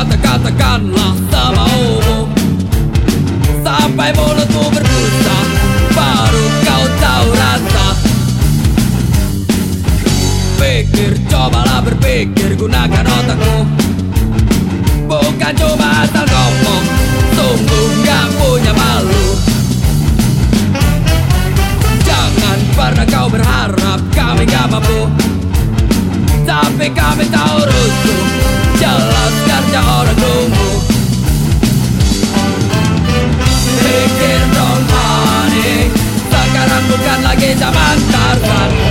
kata-katakanlah sama umum Sampai mulutmu berbusa Baru kau tahu rasa. Pikir, cobalah berpikir Gunakan otakmu. Bukan cuma asal ngomong Sungguh gak punya malu. Jangan pernah kau berharap Kami gak mampu. Tapi kami tahu rusuh Jelas Pikir dong